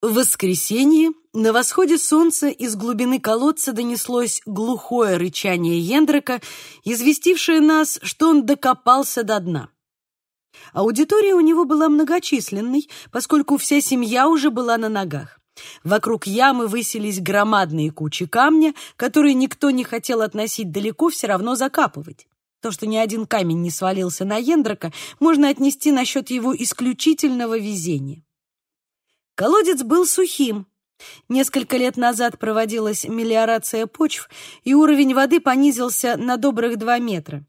В воскресенье на восходе солнца из глубины колодца донеслось глухое рычание Ендрека, известившее нас, что он докопался до дна. Аудитория у него была многочисленной, поскольку вся семья уже была на ногах. Вокруг ямы высились громадные кучи камня, которые никто не хотел относить далеко, все равно закапывать. То, что ни один камень не свалился на Ендрака, можно отнести насчет его исключительного везения. Колодец был сухим. Несколько лет назад проводилась мелиорация почв, и уровень воды понизился на добрых два метра.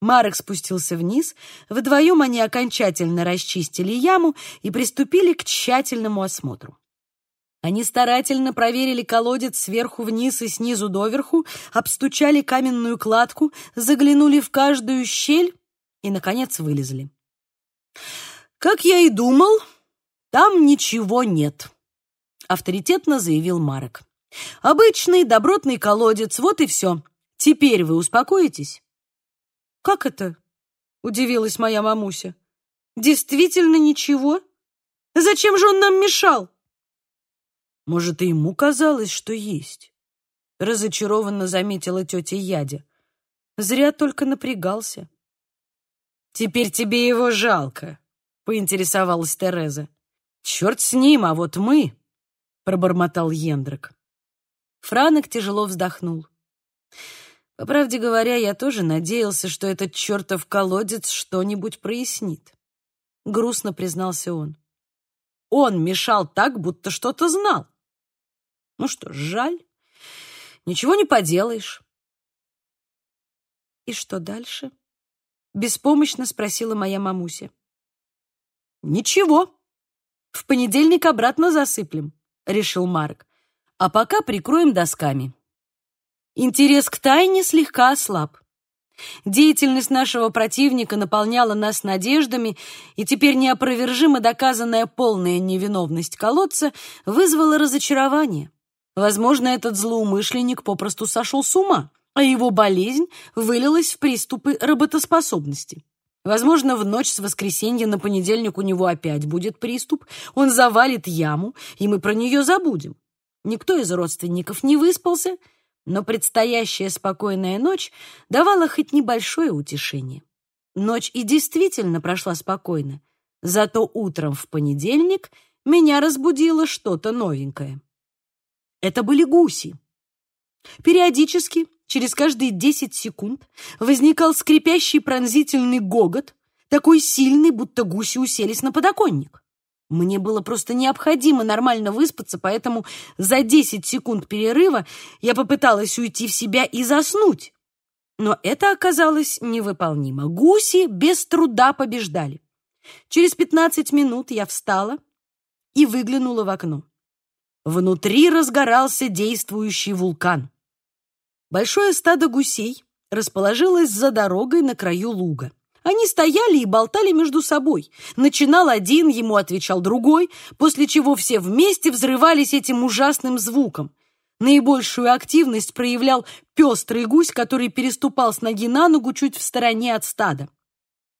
Марек спустился вниз, вдвоем они окончательно расчистили яму и приступили к тщательному осмотру. Они старательно проверили колодец сверху вниз и снизу доверху, обстучали каменную кладку, заглянули в каждую щель и, наконец, вылезли. Как я и думал, «Там ничего нет», — авторитетно заявил Марек. «Обычный добротный колодец, вот и все. Теперь вы успокоитесь?» «Как это?» — удивилась моя мамуся. «Действительно ничего? Зачем же он нам мешал?» «Может, и ему казалось, что есть», — разочарованно заметила тетя Ядя. «Зря только напрягался». «Теперь тебе его жалко», — поинтересовалась Тереза. «Черт с ним, а вот мы!» — пробормотал Ендрик. Франок тяжело вздохнул. По правде говоря, я тоже надеялся, что этот чертов колодец что-нибудь прояснит. Грустно признался он. Он мешал так, будто что-то знал. Ну что ж, жаль. Ничего не поделаешь. И что дальше? Беспомощно спросила моя мамуся. Ничего, в понедельник обратно засыплем, решил Марк. А пока прикроем досками. Интерес к тайне слегка ослаб. Деятельность нашего противника наполняла нас надеждами, и теперь неопровержимо доказанная полная невиновность колодца вызвала разочарование. Возможно, этот злоумышленник попросту сошел с ума, а его болезнь вылилась в приступы работоспособности. Возможно, в ночь с воскресенья на понедельник у него опять будет приступ, он завалит яму, и мы про нее забудем. Никто из родственников не выспался, но предстоящая спокойная ночь давала хоть небольшое утешение. Ночь и действительно прошла спокойно, зато утром в понедельник меня разбудило что-то новенькое. Это были гуси. Периодически через каждые 10 секунд возникал скрипящий пронзительный гогот, такой сильный, будто гуси уселись на подоконник. Мне было просто необходимо нормально выспаться, поэтому за 10 секунд перерыва я попыталась уйти в себя и заснуть. Но это оказалось невыполнимо. Гуси без труда побеждали. Через 15 минут я встала и выглянула в окно. Внутри разгорался действующий вулкан. Большое стадо гусей расположилось за дорогой на краю луга. Они стояли и болтали между собой. Начинал один, ему отвечал другой, после чего все вместе взрывались этим ужасным звуком. Наибольшую активность проявлял пестрый гусь, который переступал с ноги на ногу чуть в стороне от стада.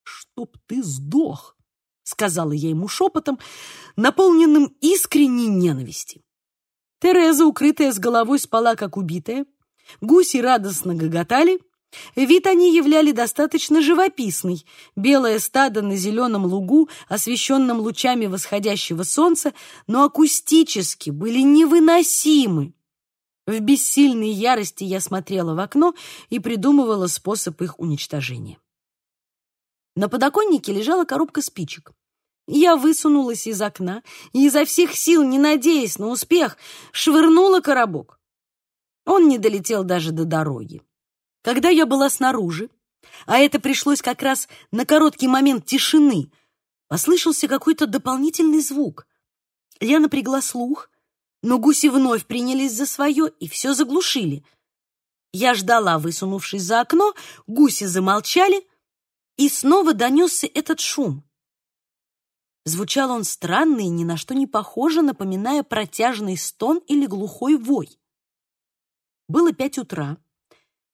«Чтоб ты сдох!» — сказала я ему шепотом, наполненным искренней ненависти. Тереза, укрытая с головой, спала как убитая. Гуси радостно гоготали. Вид они являли достаточно живописный. Белое стадо на зеленом лугу, освещенном лучами восходящего солнца, но акустически были невыносимы. В бессильной ярости я смотрела в окно и придумывала способ их уничтожения. На подоконнике лежала коробка спичек. Я высунулась из окна и изо всех сил, не надеясь на успех, швырнула коробок. Он не долетел даже до дороги. Когда я была снаружи, а это пришлось как раз на короткий момент тишины, послышался какой-то дополнительный звук. Я напрягла слух, но гуси вновь принялись за свое и все заглушили. Я ждала, высунувшись за окно, гуси замолчали, и снова донесся этот шум. Звучал он странно и ни на что не похоже, напоминая протяжный стон или глухой вой. Было пять утра.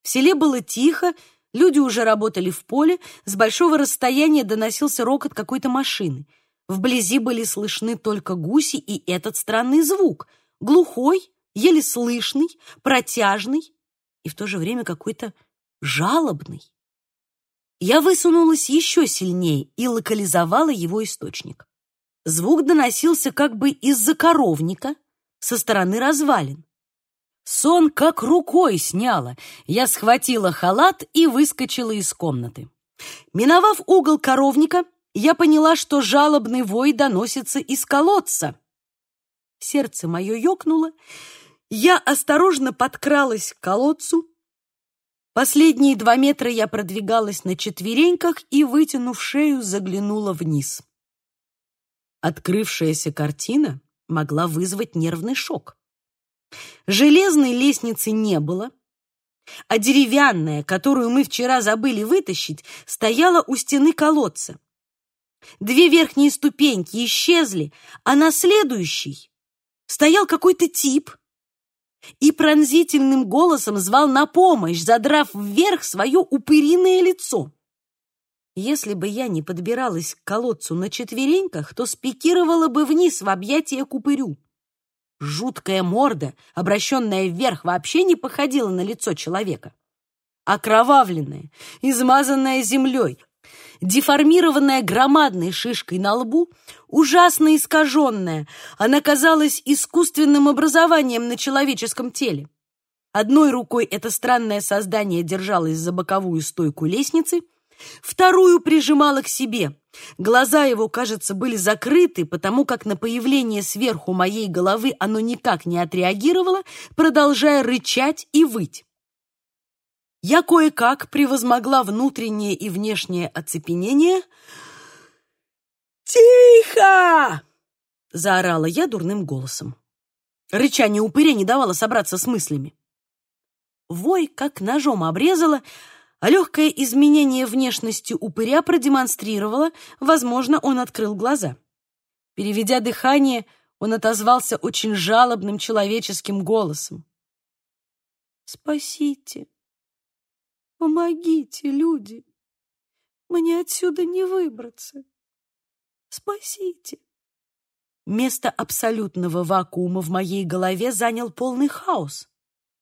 В селе было тихо, люди уже работали в поле, с большого расстояния доносился рокот какой-то машины. Вблизи были слышны только гуси и этот странный звук, глухой, еле слышный, протяжный и в то же время какой-то жалобный. Я высунулась еще сильнее и локализовала его источник. Звук доносился как бы из-за коровника, со стороны развалин. Сон как рукой сняла. Я схватила халат и выскочила из комнаты. Миновав угол коровника, я поняла, что жалобный вой доносится из колодца. Сердце мое ёкнуло. Я осторожно подкралась к колодцу. Последние два метра я продвигалась на четвереньках и, вытянув шею, заглянула вниз. Открывшаяся картина могла вызвать нервный шок. Железной лестницы не было, а деревянная, которую мы вчера забыли вытащить, стояла у стены колодца. Две верхние ступеньки исчезли, а на следующей стоял какой-то тип и пронзительным голосом звал на помощь, задрав вверх свое упыриное лицо. Если бы я не подбиралась к колодцу на четвереньках, то спикировала бы вниз в объятия к. Жуткая морда, обращенная вверх, вообще не походила на лицо человека. Окровавленная, измазанная землей, деформированная громадной шишкой на лбу, ужасно искаженная, она казалась искусственным образованием на человеческом теле. Одной рукой это странное создание держалось за боковую стойку лестницы — Вторую прижимала к себе. Глаза его, кажется, были закрыты, потому как на появление сверху моей головы оно никак не отреагировало, продолжая рычать и выть. Я кое-как превозмогла внутреннее и внешнее оцепенение. «Тихо!» — заорала я дурным голосом. Рычание упыря не давало собраться с мыслями. Вой как ножом обрезала, а легкое изменение внешности упыря продемонстрировало, возможно, он открыл глаза. Переведя дыхание, он отозвался очень жалобным человеческим голосом. «Спасите! Помогите, люди! Мне отсюда не выбраться! Спасите!» Место абсолютного вакуума в моей голове занял полный хаос.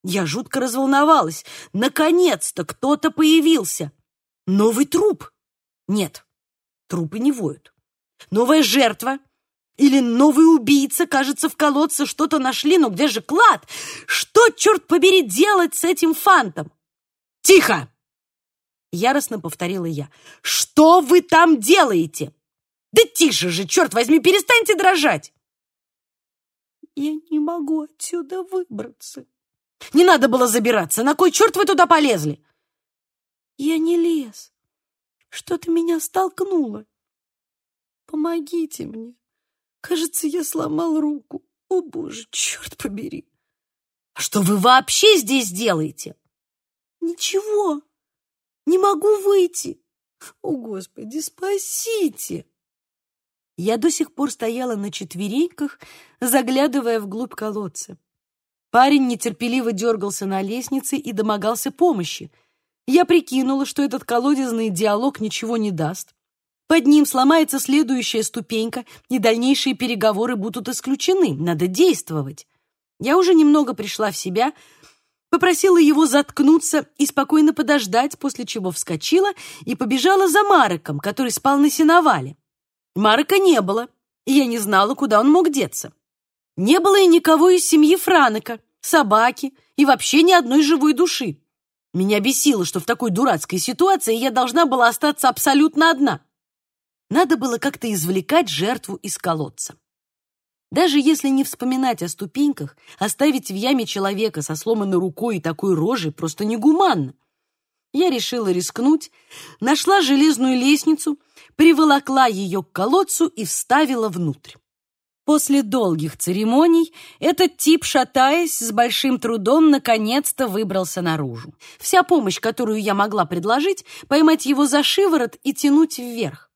Я жутко разволновалась. Наконец-то кто-то появился. Новый труп? Нет, трупы не воют. Новая жертва? Или новый убийца, кажется, в колодце что-то нашли, но где же клад? Что, черт побери, делать с этим фантом? Тихо! Яростно повторила я. Что вы там делаете? Да тише же, черт возьми, перестаньте дрожать! Я не могу отсюда выбраться, не надо было забираться. На кой черт вы туда полезли? Я не лез. Что-то меня столкнуло. Помогите мне. Кажется, я сломал руку. О, боже, черт побери. А что вы вообще здесь делаете? Ничего. Не могу выйти. О, Господи, спасите. Я до сих пор стояла на четвереньках, заглядывая вглубь колодца. Парень нетерпеливо дергался на лестнице и домогался помощи. Я прикинула, что этот колодезный диалог ничего не даст. Под ним сломается следующая ступенька, и дальнейшие переговоры будут исключены. Надо действовать. Я уже немного пришла в себя, попросила его заткнуться и спокойно подождать, после чего вскочила и побежала за Мареком, который спал на сеновале. Марека не было, и я не знала, куда он мог деться. Не было и никого из семьи Франека собаки и вообще ни одной живой души. Меня бесило, что в такой дурацкой ситуации я должна была остаться абсолютно одна. Надо было как-то извлекать жертву из колодца. Даже если не вспоминать о ступеньках, оставить в яме человека со сломанной рукой и такой рожей просто негуманно. Я решила рискнуть, нашла железную лестницу, приволокла ее к колодцу и вставила внутрь. После долгих церемоний этот тип, шатаясь, с большим трудом наконец-то выбрался наружу. Вся помощь, которую я могла предложить, поймать его за шиворот и тянуть вверх.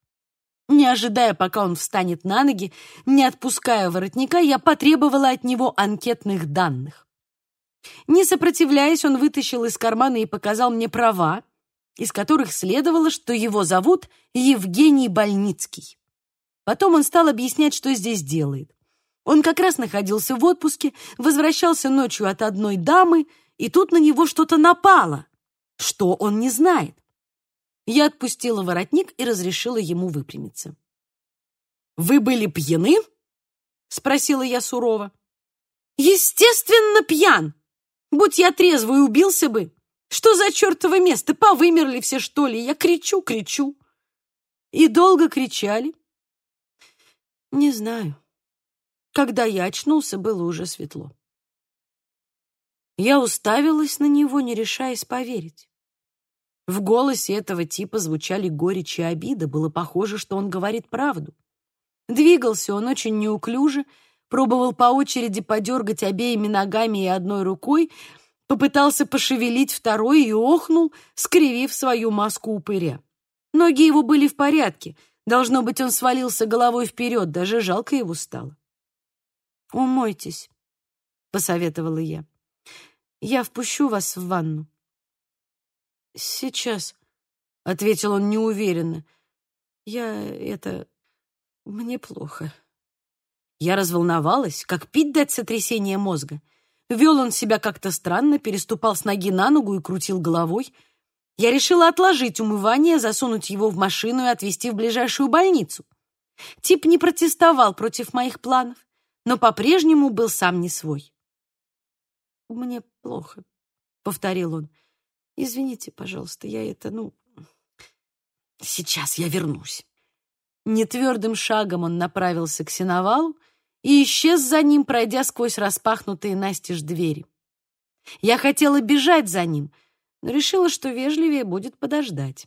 Не ожидая, пока он встанет на ноги, не отпуская воротника, я потребовала от него анкетных данных. Не сопротивляясь, он вытащил из кармана и показал мне права, из которых следовало, что его зовут Евгений Больницкий. Потом он стал объяснять, что здесь делает. Он как раз находился в отпуске, возвращался ночью от одной дамы, и тут на него что-то напало. Что он не знает. Я отпустила воротник и разрешила ему выпрямиться. «Вы были пьяны?» — спросила я сурово. «Естественно, пьян! Будь я трезвый, убился бы. Что за чертово место? Повымерли все, что ли? Я кричу, кричу». «И долго кричали?» «Не знаю. Когда я очнулся, было уже светло». Я уставилась на него, не решаясь поверить. В голосе этого типа звучали горечь и обида. Было похоже, что он говорит правду. Двигался он очень неуклюже, пробовал по очереди подергать обеими ногами и одной рукой, попытался пошевелить второй и охнул, скривив свою маску упыря. Ноги его были в порядке. Должно быть, он свалился головой вперед, даже жалко его стало. «Умойтесь», — посоветовала я. «Я впущу вас в ванну». «Сейчас», — ответил он неуверенно. «Я это... мне плохо». Я разволновалась, как пить дать сотрясение мозга. Вел он себя как-то странно, переступал с ноги на ногу и крутил головой. Я решила отложить умывание, засунуть его в машину и отвезти в ближайшую больницу. Тип не протестовал против моих планов, но по-прежнему был сам не свой. «Мне плохо», — повторил он. Извините, пожалуйста, я это, ну... Сейчас я вернусь. Нетвердым шагом он направился к сеновалу и исчез за ним, пройдя сквозь распахнутые настежь двери. Я хотела бежать за ним, но решила, что вежливее будет подождать.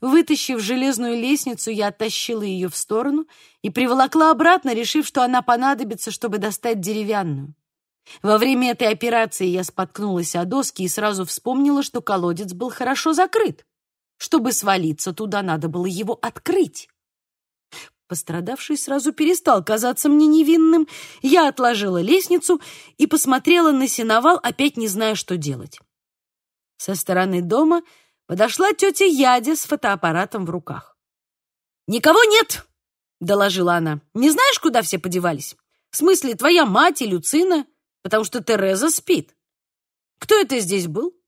Вытащив железную лестницу, я оттащила ее в сторону и приволокла обратно, решив, что она понадобится, чтобы достать деревянную. Во время этой операции я споткнулась о доски и сразу вспомнила, что колодец был хорошо закрыт. Чтобы свалиться туда, надо было его открыть. Пострадавший сразу перестал казаться мне невинным. Я отложила лестницу и посмотрела на сеновал, опять не зная, что делать. Со стороны дома подошла тетя Ядя с фотоаппаратом в руках. «Никого нет!» — доложила она. «Не знаешь, куда все подевались? В смысле, твоя мать и Люцина?» потому что Тереза спит. Кто это здесь был?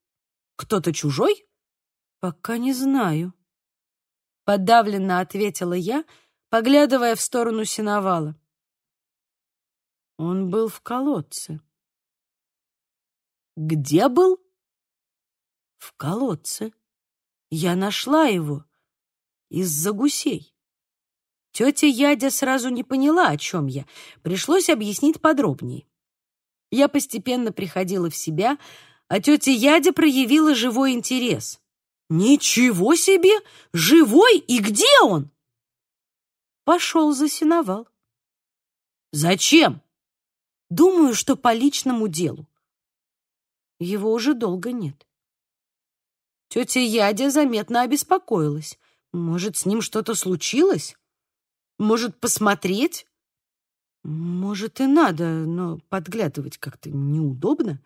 Кто-то чужой? Пока не знаю. Подавленно ответила я, поглядывая в сторону сеновала. Он был в колодце. Где был? В колодце. Я нашла его из-за гусей. Тетя Ядя сразу не поняла, о чем я. Пришлось объяснить подробнее. Я постепенно приходила в себя, а тетя Ядя проявила живой интерес. «Ничего себе! Живой? И где он?» Пошел за сеновал. «Зачем?» «Думаю, что по личному делу. Его уже долго нет». Тетя Ядя заметно обеспокоилась. «Может, с ним что-то случилось? Может, посмотреть?» Может, и надо, но подглядывать как-то неудобно.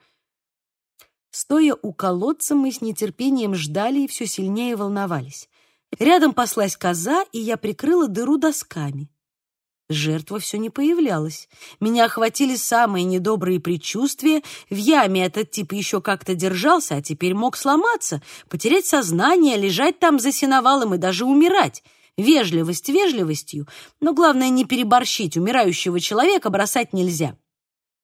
Стоя у колодца, мы с нетерпением ждали и все сильнее волновались. Рядом паслась коза, и я прикрыла дыру досками. Жертва все не появлялась. Меня охватили самые недобрые предчувствия. В яме этот тип еще как-то держался, а теперь мог сломаться, потерять сознание, лежать там за сеновалом и даже умирать — Вежливость вежливостью, но главное не переборщить, умирающего человека бросать нельзя.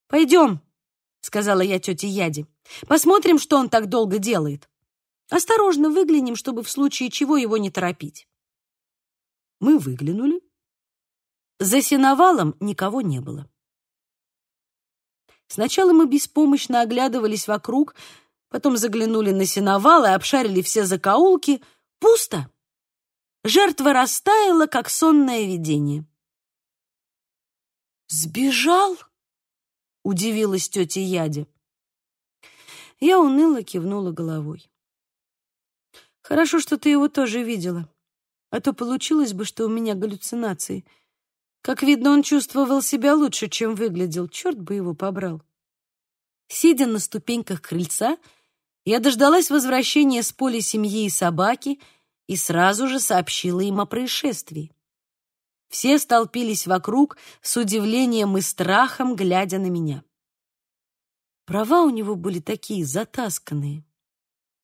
«Пойдем», — сказала я тете Яде, — «посмотрим, что он так долго делает. Осторожно выглянем, чтобы в случае чего его не торопить». Мы выглянули. За сеновалом никого не было. Сначала мы беспомощно оглядывались вокруг, потом заглянули на сеновал и обшарили все закоулки. Пусто! Жертва растаяла, как сонное видение. «Сбежал?» — удивилась тетя Ядя. Я уныло кивнула головой. «Хорошо, что ты его тоже видела, а то получилось бы, что у меня галлюцинации. Как видно, он чувствовал себя лучше, чем выглядел. Черт бы его побрал». Сидя на ступеньках крыльца, я дождалась возвращения с поля семьи и собаки — и сразу же сообщила им о происшествии. Все столпились вокруг с удивлением и страхом, глядя на меня. Права у него были такие затасканные,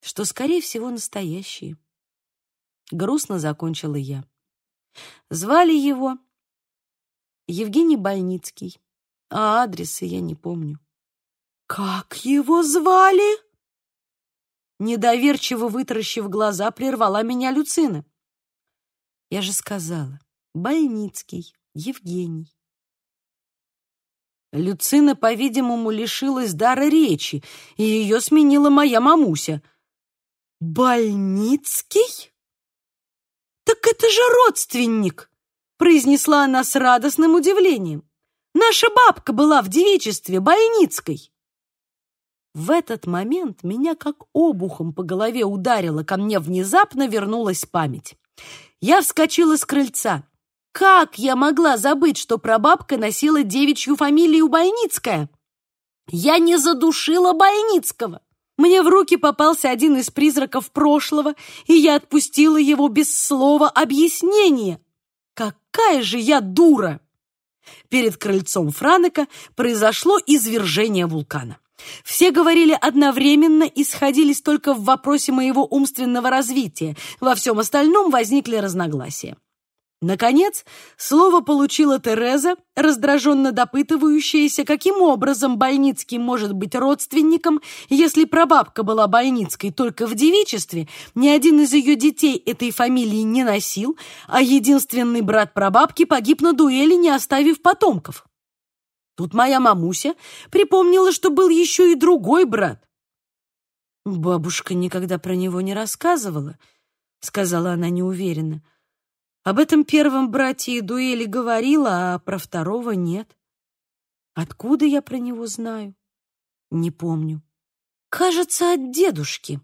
что, скорее всего, настоящие. Грустно закончила я. Звали его Евгений Больницкий, а адреса я не помню. «Как его звали?» Недоверчиво вытаращив глаза, прервала меня Люцина. Я же сказала, Больницкий, Евгений. Люцина, по-видимому, лишилась дара речи, и ее сменила моя мамуся. «Больницкий? Так это же родственник!» Произнесла она с радостным удивлением. «Наша бабка была в девичестве Больницкой!» В этот момент меня как обухом по голове ударило, ко мне внезапно вернулась память. Я вскочила с крыльца. Как я могла забыть, что прабабка носила девичью фамилию Больницкая? Я не задушила Больницкого. Мне в руки попался один из призраков прошлого, и я отпустила его без слова объяснения. Какая же я дура! Перед крыльцом Франека произошло извержение вулкана. Все говорили одновременно и сходились только в вопросе моего умственного развития. Во всем остальном возникли разногласия. Наконец, слово получила Тереза, раздраженно допытывающаяся, каким образом Больницкий может быть родственником, если прабабка была Больницкой только в девичестве, ни один из ее детей этой фамилии не носил, а единственный брат прабабки погиб на дуэли, не оставив потомков. Тут моя мамуся припомнила, что был еще и другой брат. «Бабушка никогда про него не рассказывала», — сказала она неуверенно. Об этом первом брате и дуэли говорила, а про второго нет. Откуда я про него знаю? Не помню. Кажется, от дедушки,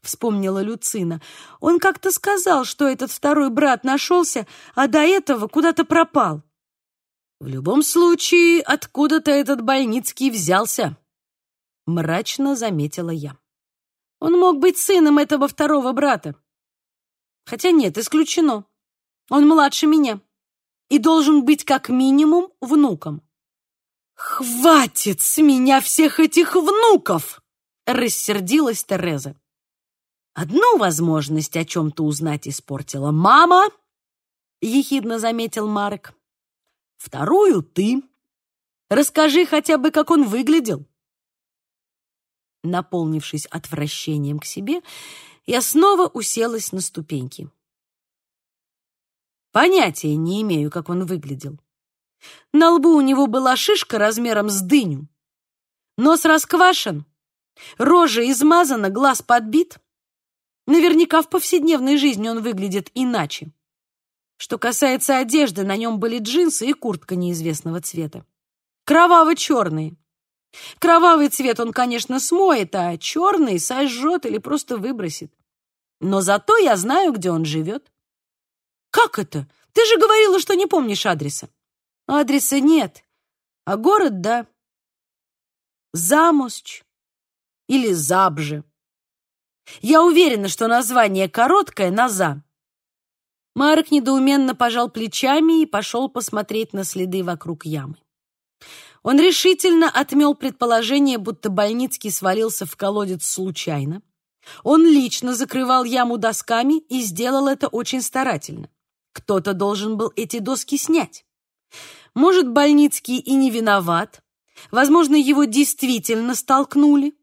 вспомнила Люцина. Он как-то сказал, что этот второй брат нашелся, а до этого куда-то пропал. В любом случае, откуда-то этот Больницкий взялся, мрачно заметила я. Он мог быть сыном этого второго брата. Хотя нет, исключено. Он младше меня и должен быть как минимум внуком. «Хватит с меня всех этих внуков!» — рассердилась Тереза. «Одну возможность о чем-то узнать испортила мама», — ехидно заметил Марк. «Вторую ты. Расскажи хотя бы, как он выглядел». Наполнившись отвращением к себе, я снова уселась на ступеньки. Понятия не имею, как он выглядел. На лбу у него была шишка размером с дыню. Нос расквашен, рожа измазана, глаз подбит. Наверняка в повседневной жизни он выглядит иначе. Что касается одежды, на нем были джинсы и куртка неизвестного цвета. Кроваво-черные. Кровавый цвет он, конечно, смоет, а черный сожжет или просто выбросит. Но зато я знаю, где он живет. «Как это? Ты же говорила, что не помнишь адреса». «Адреса нет, а город — да. Замосч или Забже. Я уверена, что название короткое на «за». Марк недоуменно пожал плечами и пошел посмотреть на следы вокруг ямы. Он решительно отмел предположение, будто Больницкий свалился в колодец случайно. Он лично закрывал яму досками и сделал это очень старательно. Кто-то должен был эти доски снять. Может, Больницкий и не виноват. Возможно, его действительно столкнули.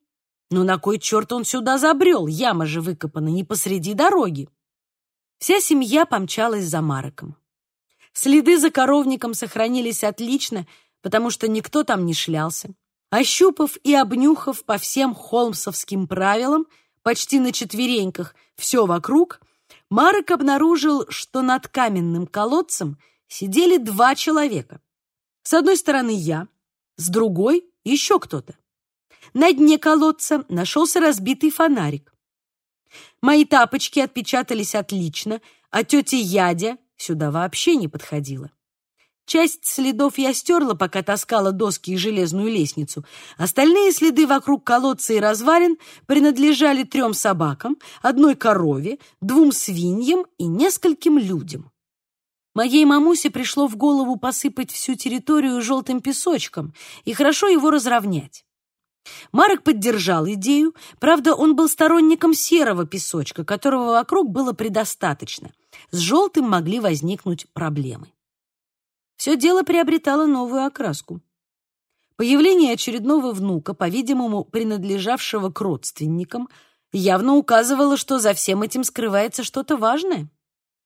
Но на кой черт он сюда забрел? Яма же выкопана не посреди дороги. Вся семья помчалась за Мароком. Следы за коровником сохранились отлично, потому что никто там не шлялся. Ощупав и обнюхав по всем холмсовским правилам, почти на четвереньках, все вокруг, Марок обнаружил, что над каменным колодцем сидели два человека. С одной стороны я, с другой еще кто-то. На дне колодца нашелся разбитый фонарик. Мои тапочки отпечатались отлично, а тетя Ядя сюда вообще не подходила. Часть следов я стерла, пока таскала доски и железную лестницу. Остальные следы вокруг колодца и развалин принадлежали трем собакам, одной корове, двум свиньям и нескольким людям. Моей мамусе пришло в голову посыпать всю территорию желтым песочком и хорошо его разровнять. Марок поддержал идею, правда, он был сторонником серого песочка, которого вокруг было предостаточно. С желтым могли возникнуть проблемы. Все дело приобретало новую окраску. Появление очередного внука, по-видимому, принадлежавшего к родственникам, явно указывало, что за всем этим скрывается что-то важное.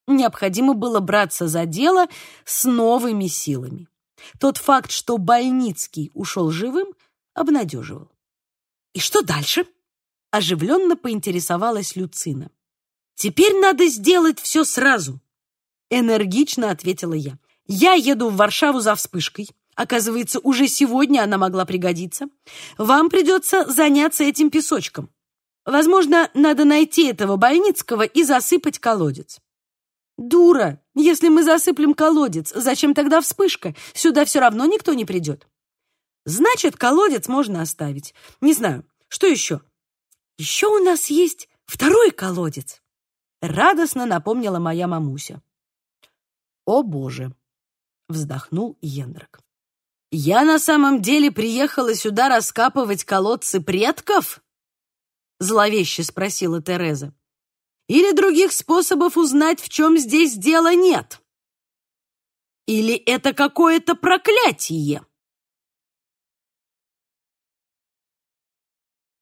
Необходимо было браться за дело с новыми силами. Тот факт, что Больницкий ушел живым, обнадеживал. «И что дальше?» — оживленно поинтересовалась Люцина. «Теперь надо сделать все сразу», — энергично ответила я. «Я еду в Варшаву за вспышкой. Оказывается, уже сегодня она могла пригодиться. Вам придется заняться этим песочком. Возможно, надо найти этого Больницкого и засыпать колодец». «Дура! Если мы засыплем колодец, зачем тогда вспышка? Сюда все равно никто не придет». Значит, колодец можно оставить. Не знаю, что еще? Еще у нас есть второй колодец. Радостно напомнила моя мамуся. О, Боже! Вздохнул Ендрак. Я на самом деле приехала сюда раскапывать колодцы предков? Зловеще спросила Тереза. Или других способов узнать, в чем здесь дело, нет? Или это какое-то проклятие?